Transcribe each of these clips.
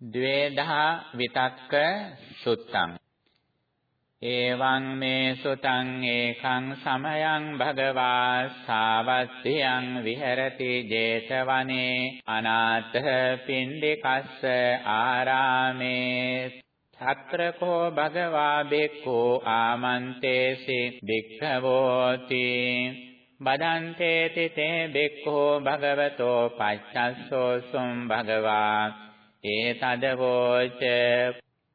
ද්වේධා විතක්ක සුත්තං। එවං මේ සුතං ඒකං සමයං භගවා සාවත්තියං විහෙරති 제තවනේ අනාථ පින්ඩිකස්ස ආරාමේ ඡත්‍රකෝ භගවා බෙක්ඛෝ ආමන්තේසි භික්ඛවෝති। බදන්තේ තිතේ බෙක්ඛෝ භගවතෝ පච්චස්සෝ සුම් භගවා। ඒතදවෝච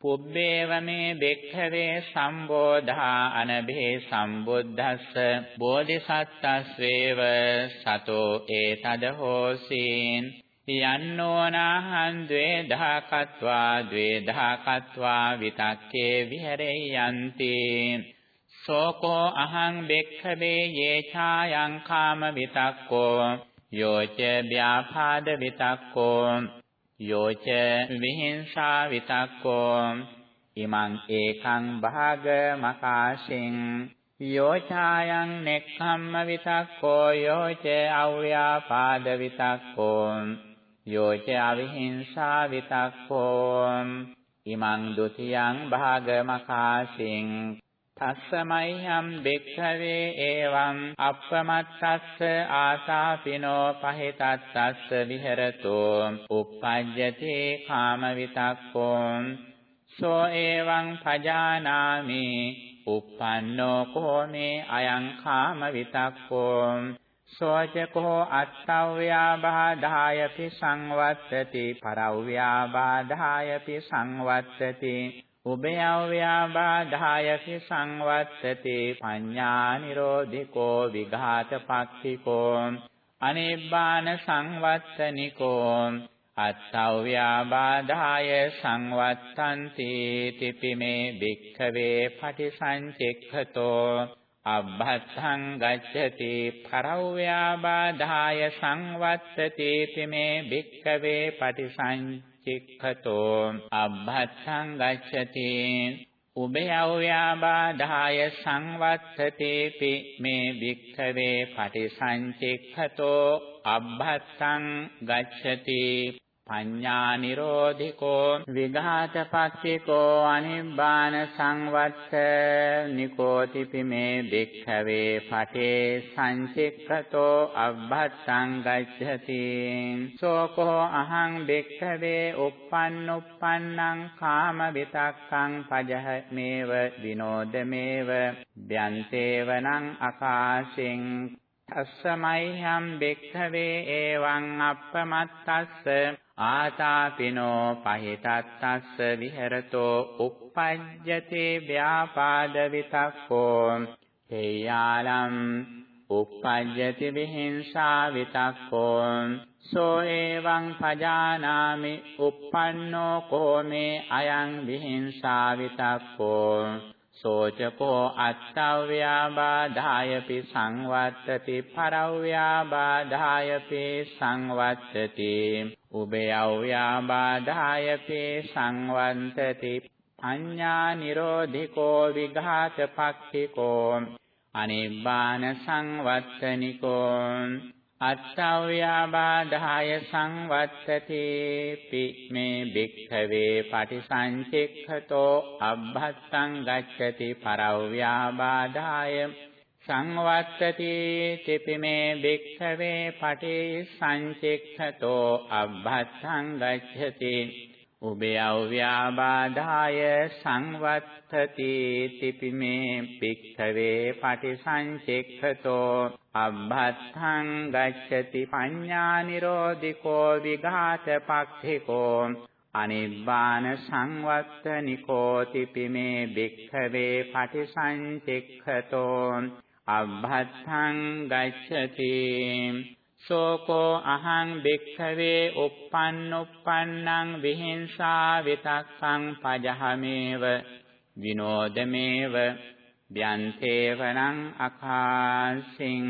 පුබ්බේව මේ බෙක්ඛවේ සම්බෝධා අනභේ සම්බුද්දස්ස බෝධිසත්ත්වස්වේව සතෝ ඒතද හෝසීන් යන්නෝනාහං ද්වේධාකත්වා ද්වේධාකත්වා විතක්කේ විහෙරෙයන්ති සෝකෝ අහං බෙක්ඛවේ යේඡායං කාම විතක්කෝ යෝච ව්‍යාපාද විතක්කෝ යෝච විහිංසා විතක්කෝ। ඉමං ඒකං භාග මකාශින් යෝචායන් නෙක්ඛම්ම විතක්කෝ। යෝච අව්‍යාපාද විතක්කෝ। යෝච අවිහිංසා විතක්කෝ। ඉමං ဒ ුතියං භාග මකාශින් තස්සමයිහම් බෙක්ඛවේ එවං අප්පමත්තස්ස ආසාපිනෝ පහිතත්තස්ස විහෙරතෝ uppajjati කාම විතක්කෝ සෝ එවං පජානාමි uppannෝ කෝමේ අයං කාම විතක්කෝ සෝචකෝ අත්තව්‍යාබාධායපි සංවත්තති පරව්‍යාබාධායපි සංවත්තති උභයව්‍යාබාධායති සංවත්තති පඤ්ඤා නිරෝධිකෝ විඝාතපක්ඛිකෝ අනිබ්බාන සංවත්තනිකෝ අත්තව්‍යාබාධාය සංවත්තන්ති තිපිමේ භික්ඛවේ පටිසංචෙක්ඛතෝ අබ්බත්තං ගච්ඡති පරව්‍යාබාධාය සංවත්තති තිමේ භික්ඛවේ පටිසං චික්ඛතෝ අබ්බත්තං ගච්ඡති උභයව්‍යාබාධාය සංවත්තතේපි මේ භික්ඛවේ පටිසංචික්ඛතෝ අබ්බත්තං ගච්ඡති පඤ්ඤා නිරෝධිකෝ විඝාතපක්ඛිකෝ අනිබ්බාන සංවත්ත නිකෝතිපි මේ භික්ඛවේ පඨේ සංචික්ඛතෝ අබ්බත්තං ගච්ඡති. සෝකෝ අහං භික්ඛවේ uppannupannං කාම විතක්කං පජහමේව විනෝදමේව භ්‍යන්තේවනං අකාශෙන්. තස්සමයිහම් බෙක්ඛවේ එවං අප්පමත්තස්ස ආතාපිනෝ පහිතත්තස්ස විහෙරතෝ uppajjate ව්‍යාපාද විතක්කෝ හේයාලම් uppajjati විහිංසා විතක්කෝ සෝ එවං පජානාමි uppannෝ කෝමේ අයං විහිංසා විතක්කෝ සෝචකෝ අත්තව්‍යාබාධායපි සංවත්තති පරව්‍යාබාධායපි සංවත්තති උභයව්‍යාබාධායපි සංවන්තති අඤ්ඤා නිරෝධිකෝ විඝාතපක්ඛිකෝ අනිබ්බාන සංවත්තනිකෝ। අත්තව්‍යාබාධාය සංවත්තති පි මේ භික්ඛවේ පටිසංචෙක්ඛතෝ අබ්බත්තං ගච්ඡති පරව්‍යාබාධාය සංවත්තති තිපි මේ භික්ඛවේ පටිසංචෙක්ඛතෝ අබ්බත්තං ගච්ඡති උභයව්‍යාබාධාය සංවත්තති. තිපිමේ පික්ඛවේ පටිසංචෙක්ඛතෝ අබ්බත්තං ගච්ඡති පඤ්ඤා නිරෝධිකෝ විඝාතපක්ඛිකෝ. අනිබ්බාන සංවත්තනිකෝ. තිපිමේ භික්ඛවේ පටිසංචෙක්ඛතෝ අබ්බත්තං ගච්ඡති. සෝකෝ අහං භික්ඛවේ uppannupannං විහිංසා විතක්ඛං පජහමේව විනෝදමේව ව්‍යන්තේවනං අකාසින්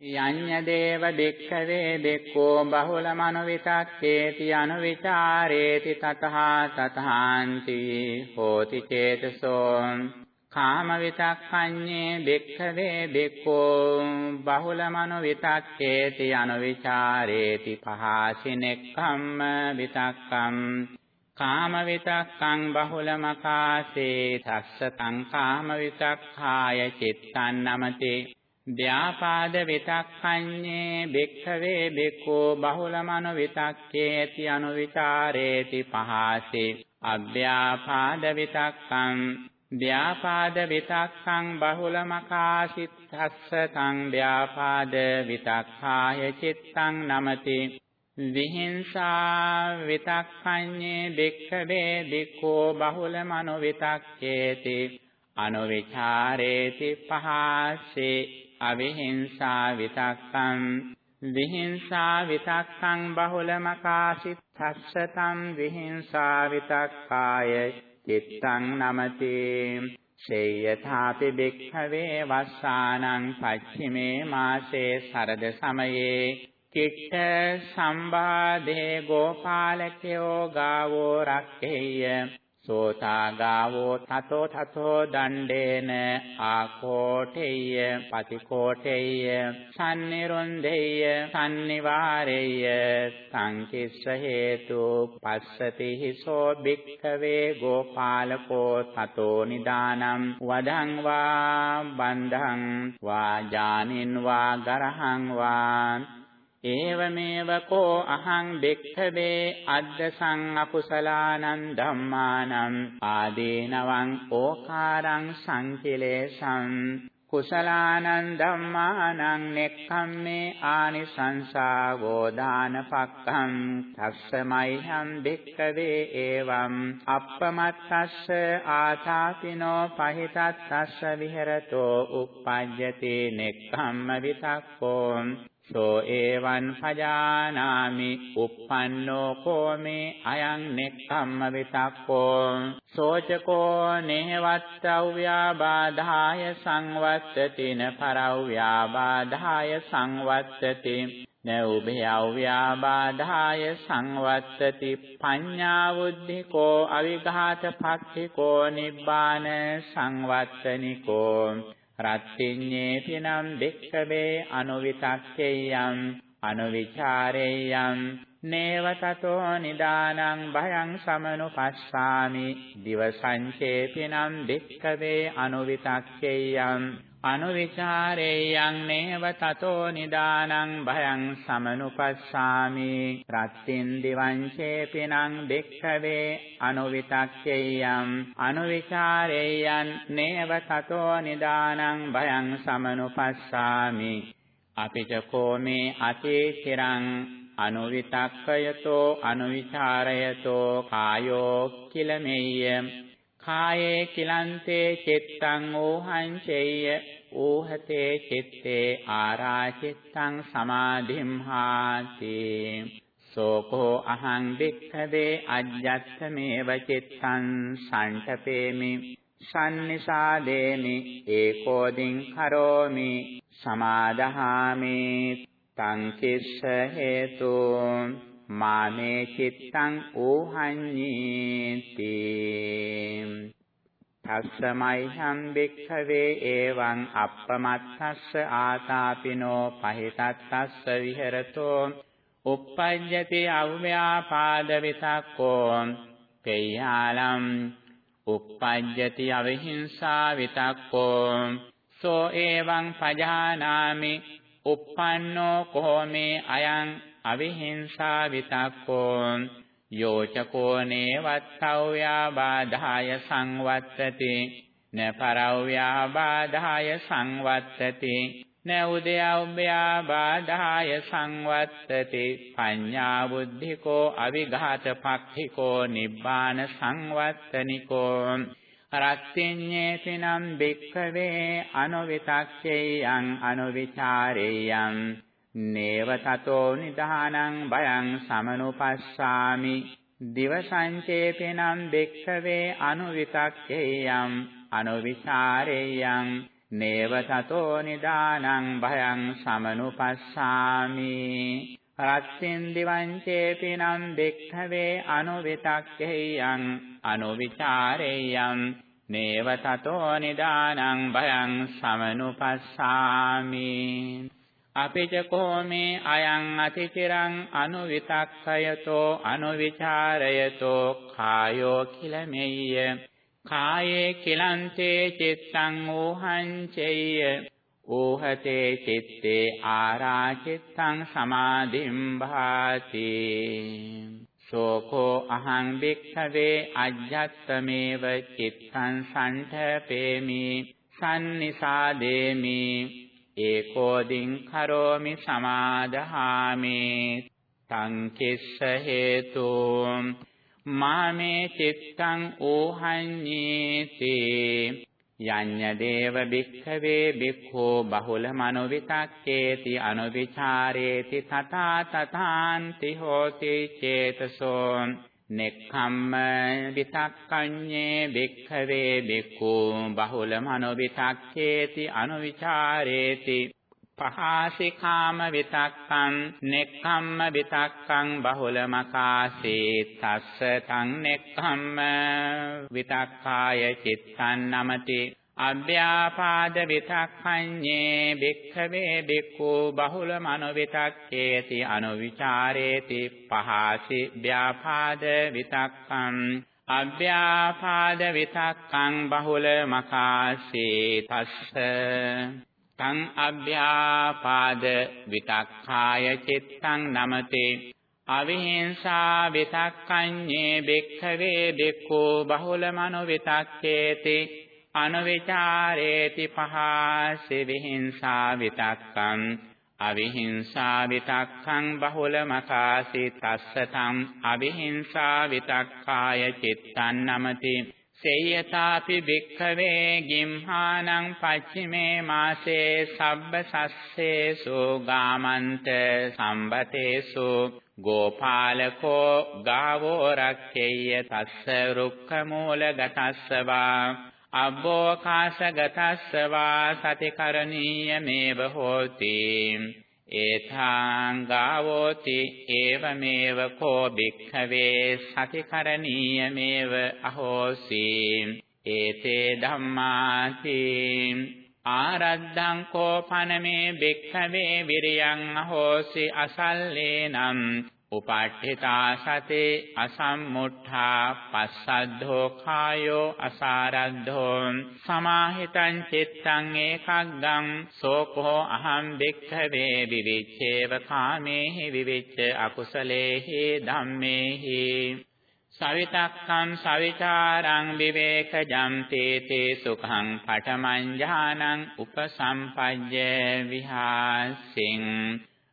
යඤ්ඤ දේව භික්ඛවේ බෙක්ඛෝ බහුල මනෝවිතක්කේති අනුවිචාරේති තතහා තතහාන්ති හෝති චේතසෝ කාම විතක්ඛඤ්ඤේ භික්ඛවේ භික්ඛෝ බහුලමනෝ විතක්කේති අනුවිචාරේති පහසිනෙක්ඛම්ම විතක්කම් කාම විතක්කං බහුලමකාසේ තස්සතං කාම විතක්ඛාය චිත්තං නමති ව්‍යාපාද විතක්ඛඤ්ඤේ භික්ඛවේ භික්ඛෝ බහුලමනෝ විතක්කේති අනුවිචාරේති පහසේ අභ්‍යාපාද විතක්කං ව්‍යාපාද විතක්ඛං බහුලමකාසිතස්ස තං ව්‍යාපාද විතක්ඛාය චිත්තං නමති. විහිංසා විතක්ඛඤ්ඤේ භික්ඛවේ භික්ඛෝ බහුලමනෝ විතක්කේති. අනුවිචාරේති පහසේ අවිහිංසා විතක්කං විහිංසා විතක්කං බහුලමකාසිතස්ස තං විහිංසා විතක්කාය චිත්තං නමති। සේයථාපි භික්ඛවේ වස්සානං පච්චිමේ මාසේ සරද සමයේ। කිට්ඨ සම්බාධේ ගෝපාලකයෝ ගාවෝ රක්ඛේය। සෝතා ගාවෝ තතෝ තතෝ දණ්ඩේන ආකෝඨෙය්‍ය පතිකෝඨෙය්‍ය සම්නිරුන්දෙය්‍ය සම්නිවාරෙය්‍ය සංකිස්ස හේතු පස්සති හිසෝ භික්ඛවේ ගෝපාලකෝ තතෝ නිදානම්. වදං වා බන්ධං වා ජානින් වා ගරහං වා. ඒවමේව කෝ අහං භික්ඛවේ අද්දසං අකුසලානං ධම්මානං ආදීනවං ඕකාරං සංකිලේසං කුසලානං ධම්මානං නෙක්ඛම්මේ ආනිසංසා වෝදානපක්ඛං තස්සමයිහං භික්ඛවේ එවං අප්පමත්තස්ස ආතාපිනෝ පහිතත්ස්ස විහෙරතෝ uppajjati නෙක්ඛම්ම විතක්කෝ සෝ එවං පජානාමි uppannෝ කෝමේ අයං නෙක්ඛම්ම විතක්කෝ සෝචකෝ නේවත්තව්‍යාබාධාය සංවත්තති න පරව්‍යාබාධාය සංවත්තති න උභයව්‍යාබාධාය සංවත්තති පඤ්ඤා බුද්ධිකෝ අවිඝාත පක්ඛිකෝ නිබ්බාන සංවත්තනිකෝ රත්ත්‍ඤ්ඤේ පිනම් දෙක්ඛවේ අනුවිතක්කේයං අනුවිචාරේයං නේව තතෝ නිදානං භයං සමනුපස්සාමි. දිවසංචේපිනම් දෙක්ඛවේ අනුවිතක්කේයං අනුවිචාරේයං නේව තතෝ නිදානං භයං සමනුපස්සාමි. රත්තින් දිවංචේපිනං දෙක්ඛවේ අනුවිතක්කේයං අනුවිචාරේයං නේව තතෝ නිදානං භයං සමනුපස්සාමි. අපිචකෝ මේ අතීතිරං අනුවිතක්කයතෝ අනුවිචාරයතෝ කායෝ කිලමෙය්‍ය. කායේ කිලන්තේ චිත්තං ඕහං චේය ඕහතේ චිත්තේ ආරාචිත්තං සමාධිම්හාති සෝකෝ අහං වික්ඛවේ අජ්ජත්තමේව චිත්තං සම්ඨපේමි සම්නිසාදේමි ඒකෝදින් කරෝමි සමාදහාමි තං කිස්ස හේතුං. මානේ චිත්තං ඕහඤ්ඤේති තස්සමයිහං භික්ඛවේ එවං අප්පමත්තස්ස ආතාපිනෝ පහිතත්තස්ස විහෙරතෝ. uppajjati අව්‍යාපාද විතක්කෝ. පේයාලම් uppajjati අවිහිංසා විතක්කෝ. සෝ එවං පජානාමි. uppannෝ කෝමේ අයං අවිහිංසා විතක්කෝ යෝචකෝ නේවත්තව්‍යා බාධාය සංවත්තති න පරව්‍යා බාධාය සංවත්තති න උදයව්‍යා බාධාය සංවත්තති පඤ්ඤා බුද්ධිකෝ අවිඝාත පක්ඛිකෝ නිබ්බාන සංවත්තනිකෝ රත්ත්‍ඤ්ඤේතිනම් භික්ඛවේ අනුවිතක්ඛේයං අනුවිචාරේයං නේව තතෝ නිදානං භයං සමනුපස්සාමි। දිවසංචේතනං දෙක්ඛවේ අනුවිතක්කේයං අනුවිචාරේයං। නේව තතෝ නිදානං භයං සමනුපස්සාමි। රත්සින් දිවංචේතිනම් දෙක්ඛවේ අනුවිතක්කේයං අනුවිචාරේයං। නේව තතෝ නිදානං භයං සමනුපස්සාමි। අපිච කෝමේ අයං අතිචිරං අනුවිතක්කයතෝ අනුවිචාරයතෝ කායෝ කිලමෙය්‍ය. කායේ කිලන්තේ චිත්තං ඌහංචෙය්‍ය. ඌහතේ චිත්තේ ආරාචිත්තං සමාධිම් භාති. සෝකෝ අහං භික්ඛවේ අජ්ජත්තමේව චිත්තං සණ්ඨපේමි සම්නිසාදේමි ඒකෝදින් කරෝමි සමාදහාමි සංකිස්ස හේතු මාමේ චිත්තං ඕහඤ්ඤේති යඤ්ඤ දේව භික්ඛවේ භික්ඛෝ බහුල මනෝවිතක්කේති අනුවිචාරේති තථා තථාන්ති හෝති චේතසෝ නෙක්ඛම්ම විතක්කඤ්ඤේ භික්ඛවේ භික්ඛෝ බහුල මනෝවිතක්කේති අනුවිචාරේති. පහාසි කාම විතක්කං නෙක්ඛම්ම විතක්කං බහුලමකාසේ තස්ස තං නෙක්ඛම්ම විතක්කාය චිත්තං නමති. අභ්‍යාපාද විතක්ඛඤ්ඤේ භික්ඛවේ භික්ඛු බහුල මනෝවිතක්කේති අනුවිචාරේති පහාසි ව්‍යාපාද විතක්කං අභ්‍යාපාද විතක්කං බහුල මකාසේ තස්ස තං අභ්‍යාපාද විතක්ඛාය චිත්තං නමතේ අවිහිංසා විතක්කඤ්ඤේ භික්ඛවේ භික්ඛෝ බහුලමනෝ විතක්කේති අනවිචාරේති පහාසෙ විහිංසා විතක්කං අවිහිංසා විතක්ඛං බහුලමකාසි තස්සතං අවිහිංසා විතක්ඛාය චිත්තං නමති. සේයතාපි භික්ඛවේ ගිම්හානං පච්චිමේ මාසේ සබ්බ සස්සේසු ගාමන්ත සම්බතේසු. ගෝපාලකෝ ගාවෝ රක්ඛේය තස්ස රුක්ඛ මූලගතස්සවා අබ්බෝකාශගතස්සවා සතිකරණීය මේව හෝති ඒථාං ගාවෝති ඒවමේව කෝ භික්ඛවේ සතිකරණීයමේව අහෝසි ඒතේ ධම්මාති ආරද්ධං කෝපනමේ භික්ඛවේ විරියං අහෝසි අසල්ලේනම් උපාට්ඨිතා සතේ අසම්මුත්ථා පස්සද්ධෝ කායෝ අසාරද්ධෝ සමාහිතං චිත්තං ඒකග්ගං සෝකෝ අහං භික්ඛවේ විවිච්ඡේව කාමේහි විවිච්ඡ අකුසලේහි ධම්මේහි සවිතක්කං සවිචාරං විවේකජම් තේතේ සුඛං පඨමං ඥානං උපසම්පජ්ජ විහාසින්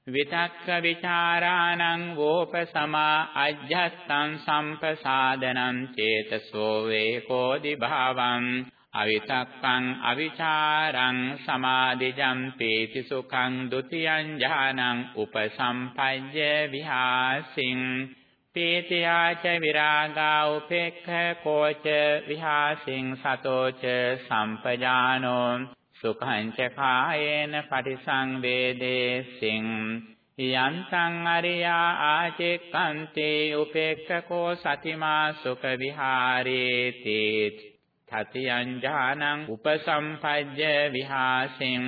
විතක්ක විචාරාණං වෝපසමා අජ්ජත්තං සම්පසාදනං චේතසෝ වේකෝදි භාවං අවිතක්කං අවිචාරං සමාදිජම් පේති සුඛං ဒ ුතියං ඥානං උපසම්පජ්ජ විහාසින් පේතියාච විරාගා උපේක්ඛ කෝච විහාසින් සතෝච සම්පජානෝ සුඛං ච කායේන පටිසංවේදේසින් යන්තං අරියා ආචෙක්ඛන්තේ උපේක්ඛකෝ සතිමා සුඛ විහාරේති තතියං ඥානං උපසම්පජ්ජ විහාසින්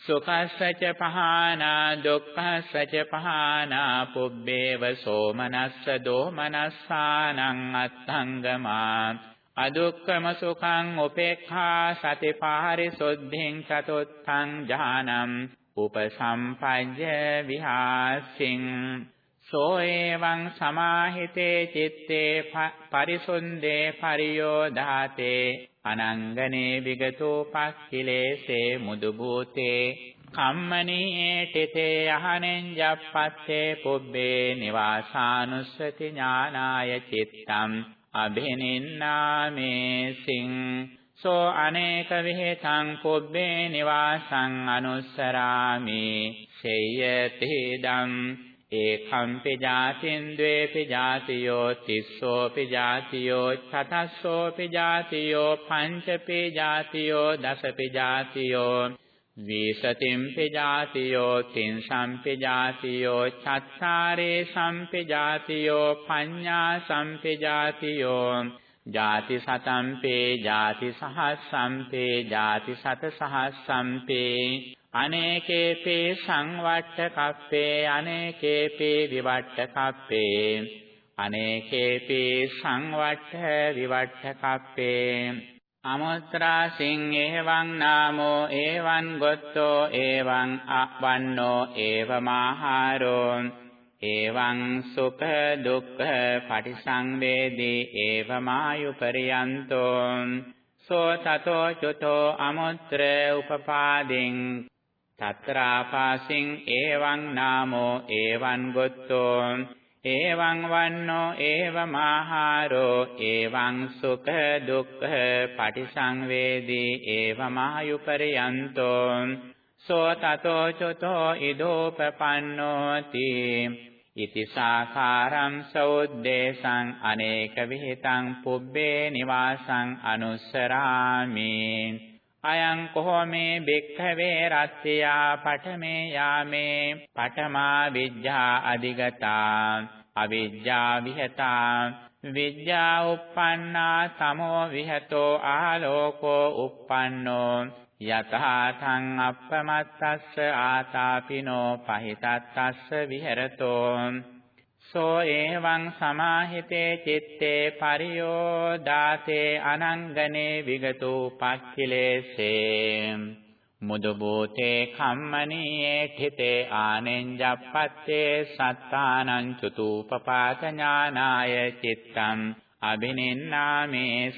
සුඛස්සච පහානා දුක්ඛස්සච පහානා පුබ්බේව සෝමනස්ස දෝමනස්සානං අත්ථංගමා අදුක්කම සුඛං උපේක්ඛා සති පාරිසුද්ධින් චතුත්ථං ඥානං උපසම්පජ්ජ විහාසින් සෝ එවං සමාහිතේ චitte පරිසුන්දේ පරියෝධාතේ අනංගනේ විගතෝ පක්ඛිලේසේ මුදු භූතේ කම්මනී ටිතේ අහනෙන් ජප්පත්තේ පුබ්බේ නිවාසානුස්සති ඥානාය චිත්තම් අභිනින්නාමේසින් සෝ අනේක විහෙතං පුබ්බේ නිවාසං අනුස්සරාමි සේයතේදම් ඒකම්පි ජාතින් ද්වේපි ජාතියෝ තිස්සෝපි ජාතියෝ චතස්සෝපි ජාතියෝ පංචපි ජාතියෝ දසපි ජාතියෝ විසතිම්පි ජාතියෝ තින්සම්පි ජාතියෝ චත්තාරේ සම්පි ජාතියෝ පඤ්ඤා සම්පි ජාතියෝ ජාති සතම්පේ ජාති සහස්සම්පේ ජාති සත සහස්සම්පේ අනේකේපේ සංවට්ඨ කප්පේ අනේකේපේ විවට්ඨ කප්පේ. අනේකේපේ සංවට්ඨ විවට්ඨ කප්පේ. අමුත්‍රා සිං එවං නාමෝ එවං ගොත්තෝ එවං අවන්නෝ එවමාහාරෝ එවං සුඛ දුක්ඛ පටිසංවේදී එවමායුපරියන්තෝ සෝ තතෝ චුතෝ අමුත්‍ර උපපාදින් තත්‍රාපාසින් එවං නාමෝ එවං ගොත්තෝ එවං වන්නෝ එවමාහාරෝ එවං සුඛ දුක්ඛ පටිසංවේදී එවමායුපරියන්තෝ සෝ තතෝ චතෝ ඉදෝපපන්නෝති. ඉති සාඛාරං සෞද්දේශං අනේක විහිතං පුබ්බේ නිවාසං අනුස්සරාමි. අයං කොහොමේ භික්ඛවේ රත්ත්‍යා පඨමේ යාමේ පඨමා විජ්ජා අධිගතා අවිජ්ජා විහෙතා විද්‍යා uppannā තමෝ විහෙතෝ ආලෝකෝ uppannෝ යතහා තං අප්පමත්තස්ස ආතාපිනෝ පහිතත්තස්ස විහෙරතෝ සෝ එවං සමාහිතේ චitte පරියෝදාතේ අනංගනේ විගතෝ පක්ඛිලේසේ මුදු භූතේ කම්මනීයේ ठिते ආනෙන්ජප්පත්තේ සත්තානං චතුපපාත ඥානාය චිත්තං අබිනින්නාමේ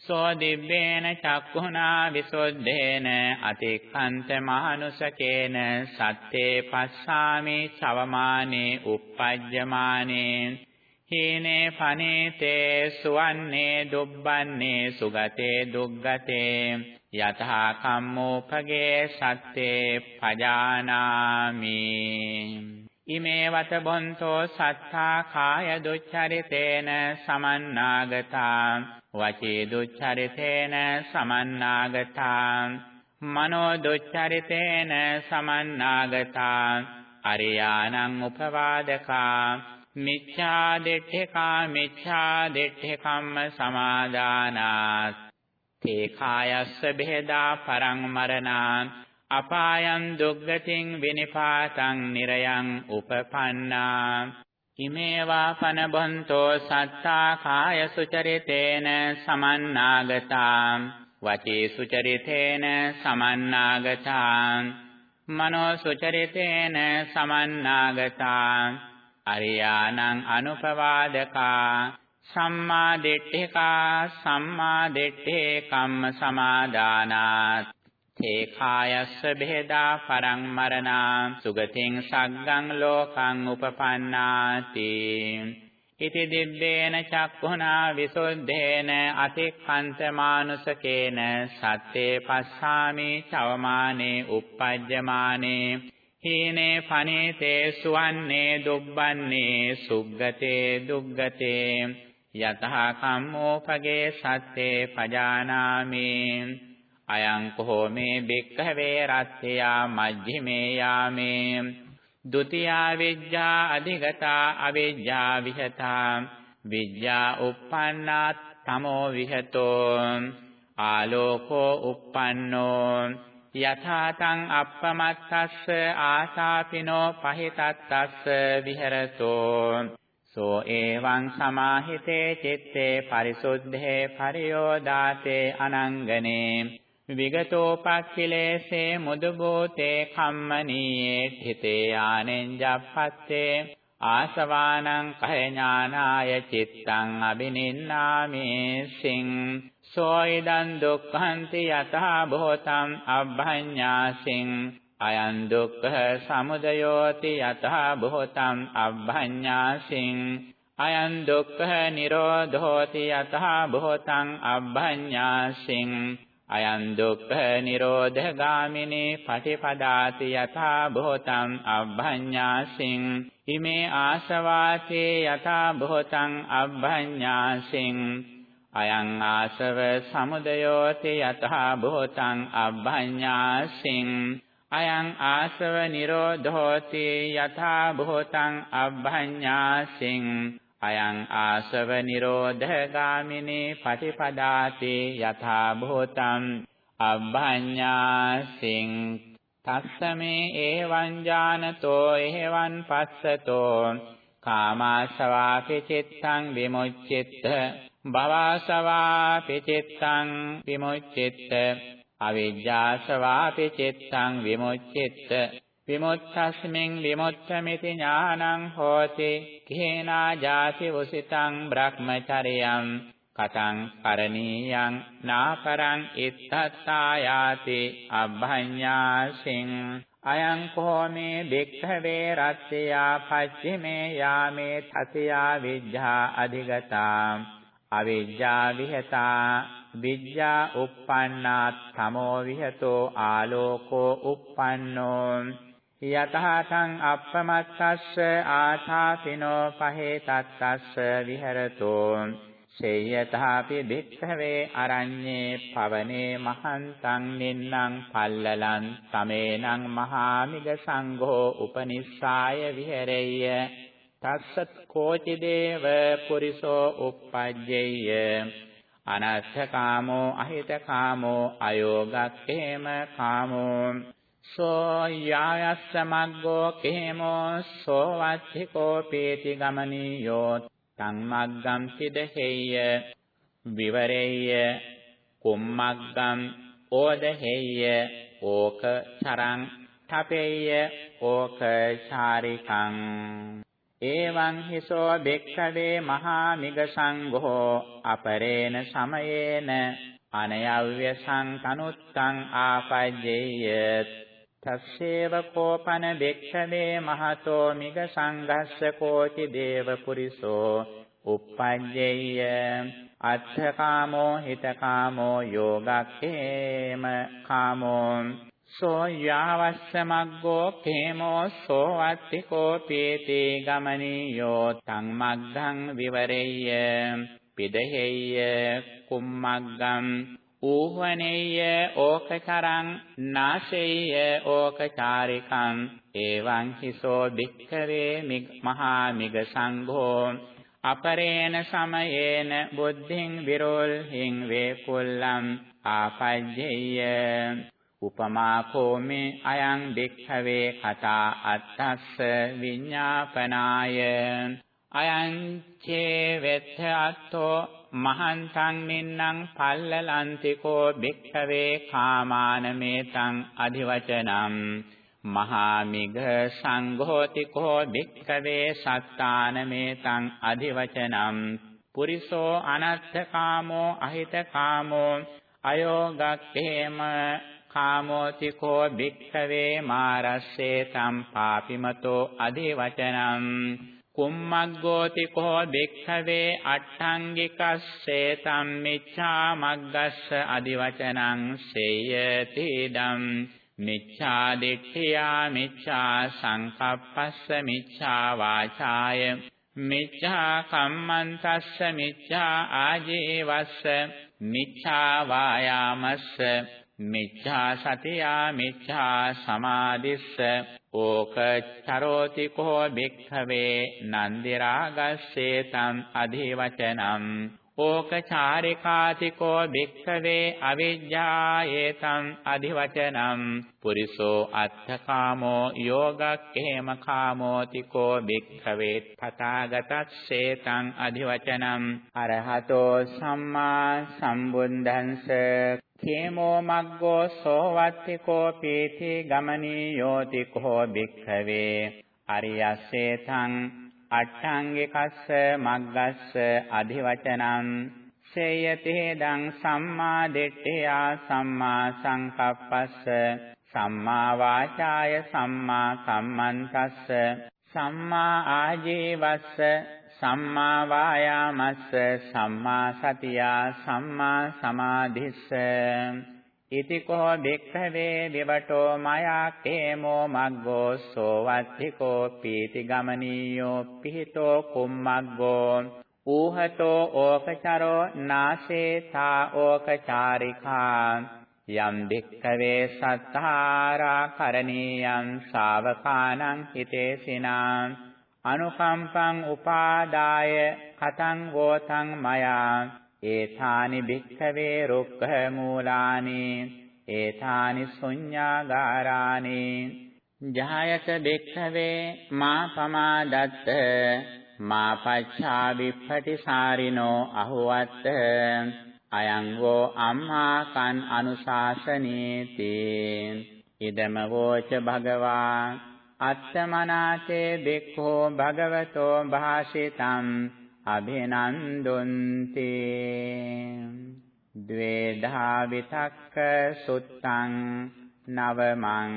සිං සෝ දිබ්බේන චක්ඛුනා විසුද්ධේන අතික්ඛන්ත මානුසකේන සත්තේ පස්සාමි චවමානේ uppajjamaනේ හීනේ පනේතේ සුවන්නේ දුබ්බන්නේ සුගතේ දුග්ගතේ යතහා කම්මෝපගේ සත්තේ පජානාමි ඉමේ වත බොන්තෝ සත්තා කාය දුච්චරිතේන සමන්නාගතා। වචේ දුච්චරිතේන සමන්නාගතා। මනෝ දුච්චරිතේන සමන්නාගතා। අරියානං උපවාදකා। මිච්ඡා දිට්ඨිකා මිච්ඡා දිට්ඨිකම්ම සමාදානාත්। තේ කායස්ස බෙහෙදා පරං මරණාන් අපායන් දුග්ගතින් විනිපාතං නිරයං උපපන්නා ඉමේවා පනබන්තෝ සත්තා කාය සුචරිතේන සමන්නාගතා වචී සුචරිතේන සමන්නාගතා මනෝ සුචරිතේන සමන්නාගතා අරියානං අනුපවාදකා සම්මා දිට්ඨිකා සම්මා දිට්ඨේ කම්ම සමාදානාත් තේ කායස්ස බෙහෙදා පරං මරණා සුගතින් සග්ගං ලෝකං උපපන්නාති. ඉති දිබ්බේන චක්ඛුනා විසුද්ධේන අතික්ඛන්ත මානුසකේන සත්තේ පස්සාමි චවමානේ uppajjamaනේ හීනේ පනේතේ සුවන්නේ දුබ්බන්නේ සුග්ගතේ දුග්ගතේ. යතහ කම්මෝපගේ සත්තේ පජානාමි. අයං කෝ මේ බික්ඛවේ රත්ත්‍යා මජ්ක්‍ධිමේ යාමේ ဒ ුතියා විජ්ජා අධිගතා අවිජ්ජා විහතා විජ්ජා uppannā තමෝ විහතෝ ආලෝකෝ uppannෝ යථා තං අප්පමත්තස්ස ආසාපිනෝ පහිතත්තස්ස විහෙරතෝ සෝ එවං සමාහිතේ චitte පරිසුද්ධේ පරියෝදාතේ අනංගනේ විගතෝපක්ඛිලේසේ මුදුබෝතේ කම්මනීයේ හිතේ ආනෙන්ජප්පත්තේ ආසවානං කය ඥානාය චිත්තං අබිනින්නාමේ සිං සෝයිදං දුක්ඛන්ති යතහා භෝතං අබ්බඤ්ඤාසින් අයං දුක්ඛ සමුදයෝති යතහා භෝතං අබ්බඤ්ඤාසින් අයං දුක්ඛ නිරෝධෝති යතහා භෝතං අබ්බඤ්ඤාසින් අයං දුක්ඛ නිරෝධ ගාමිනී පටිපදාති යථා භූතං අබ්බඤ්ඤාසින් ඉමේ ආසවාතේ යථා භූතං අබ්බඤ්ඤාසින් අයං ආසව සමුදයෝති යථා භූතං අබ්බඤ්ඤාසින් අයං ආසව නිරෝධෝති යථා භූතං අබ්බඤ්ඤාසින් අයං ආසව නිරෝධ ගාමිනී පටිපදාති යථා භූතං අබ්බඤ්ඤාසින් තස්සමේ එවං ඥානතෝ එවං පස්සතෝ කාමාසවාපි චිත්තං විමුච්ඡිත භවසවාපි චිත්තං විමුච්ඡිත අවිජ්ජාසවාපි චිත්තං විමුච්ඡිත විමුක්තස්මින් විමුක්තමිති ඥානං හෝති. කේනා ජාති උසිතං බ්‍රහ්මචරියං කතං කරණීයං නාපරං ඉත්තත්තායාති. අබ්බඤ්ඤාසින් අයං කෝමේ භික්ඛවේ රත්ත්‍යා පච්චිමේ යාමේ තතියා විජ්ජා අධිගතා අවිජ්ජා විහෙතා විද්‍යා uppannā තමෝ විහෙතෝ ආලෝකෝ uppannෝ යතහතං අප්පමත්තස්ස ආථාපිනෝ පහේ තත්තස්ස විහෙරතෝ. සේයතාපි භික්ඛවේ අරඤ්ඤේ පවනේ මහන්තං නින්නං පල්ලලං සමේනං මහාමිග සංඝෝ උපනිස්සාය විහෙරෙය්‍ය. තස්සත් කෝචි දේව පුරිසෝ uppajjeyya අනත්ථ කාමෝ අහිත කාමෝ අයෝගක්ඛේම කාමෝ. සෝ යායස්ස මග්ගෝ කේමෝ සෝ වච්චිකෝ පීති ගමනියෝ තං මග්ගම් සිදහෙය්‍ය විවරෙය්‍ය කුම්මග්ගම් ඕදහෙය්‍ය ඕක චරං තපෙය්‍ය ඕක ශාරිකං එවං හිසෝ බෙක්ඛවේ මහා මිග සංඝෝ අපරේන සමයේන අනයව්‍ය සංකනුත්තං ආපජ්ජේය තස්සේව කෝපන දෙක්ඛවේ මහතෝ මිග සංඝස්ස කෝටි දේව පුරිසෝ uppajjeyය අත්ථකාමෝ හිතකාමෝ යෝගක්ඛේම කාමෝ සෝ යාවස්ස මග්ගෝ කේමෝ සෝ අත්තිකෝ පීති ගමනියෝ තං මග්ගං විවරෙය්‍ය පිදහෙය්‍ය කුම්මග්ගම් ඌහවනේය ඕකචරං නාශේය ඕකචාරිකං. එවං හිසෝ භික්ඛවේ මහා මිග සංඝෝ අපරේණ සමයේන බුද්ධින් විරෝල්හින් වේකුල්ලම් ආපජ්ජේය. උපමා කෝමේ අයං භික්ඛවේ කතා අත්තස්ස විඤ්ඤාපනාය. අයං චේ වෙත්ථ අත්තෝ මහන්තං නින්නං පල්ලලන්තිකෝ භික්ඛවේ කාමානමේතං අධිවචනං මහාමිඝ සංඝෝතිකෝ භික්ඛවේ සත්තානමේතං අධිවචනං පුරිසෝ අනත්තකාමෝ අහිතකාමෝ අයෝගක්ඛේම කාමෝතිකෝ භික්ඛවේ මාරස්සේ තම් පාපිමතෝ අධිවචනං කුම්මග්ගෝති කෝ භික්ඛවේ අට්ඨංගිකස්සේ සම්මිච්ඡා මග්ගස්ස අදිවචනං සේයති දම් මිච්ඡා දිට්ඨියා මිච්ඡා සංකප්පස්ස මිච්ඡා වාචාය මිච්ඡා කම්මන්තස්ස මිච්ඡා ආජීවස්ස මිච්ඡා වායාමස්ස මිච්ඡා සතියා මිච්ඡා සමාධිස්ස ඕක චරෝති කෝ භික්ඛවේ නන්දි රාගස්සේ තං අධිවචනං. ඕක චාරිකාතිකෝ භික්ඛවේ අවිජ්ජායේතං අධිවචනං. පුරිසෝ අත්ථකාමෝ යෝගක්ඛේම කාමෝතිකෝ භික්ඛවේ තථාගතස්සේ තං අධිවචනං. අරහතෝ සම්මා සම්බුද්ධංස කේමෝ මග්ගෝ සෝවත්තිකෝ පීති ගමනීයෝති කෝ භික්ඛවේ අරියස්සේ තං අට්ඨංගිකස්ස මග්ගස්ස අධිවචනං සේයති දං සම්මා දිට්ඨියා සම්මා සංකප්පස්ස සම්මා වාචාය සම්මා කම්මන්තස්ස සම්මා ආජීවස්ස සම්මා වායාමස්ස සම්මා සතියා සම්මා සමාධිස්ස. ඉතිකෝ භික්ඛවේ විවටෝ මයා කේමෝ මග්ගෝ සෝවත්තිකෝ පීති ගමනීයෝ පිහිතෝ කුම්මග්ගෝ. ඌහතෝ ඕකචරෝ නාසේ තා ඕකචාරිකා. යම් භික්ඛවේ සත්තාරා කරණීයං ශාවකානං හිතේසිනා. අනුකම්පං උපාදාය කතං වෝතං මයා ඒතානි භික්ඛවේ රුක්ඛ මූලානි ඒතානි ශුඤ්ඤාගාරානි ජායත භික්ඛවේ මා පමාදත්ත මා පච්ඡා විප්පටිසාරිනෝ අහුවත්ත අයං වෝ අම්මා කන් අනුශාසනීති. ඉදම වෝච භගවා අත්තමනාතේ බික්ඛෝ භගවතෝ භාසිතං අභිනන්දුන්ති. ද්වේධා විතක්ක සුත්තං නවමං.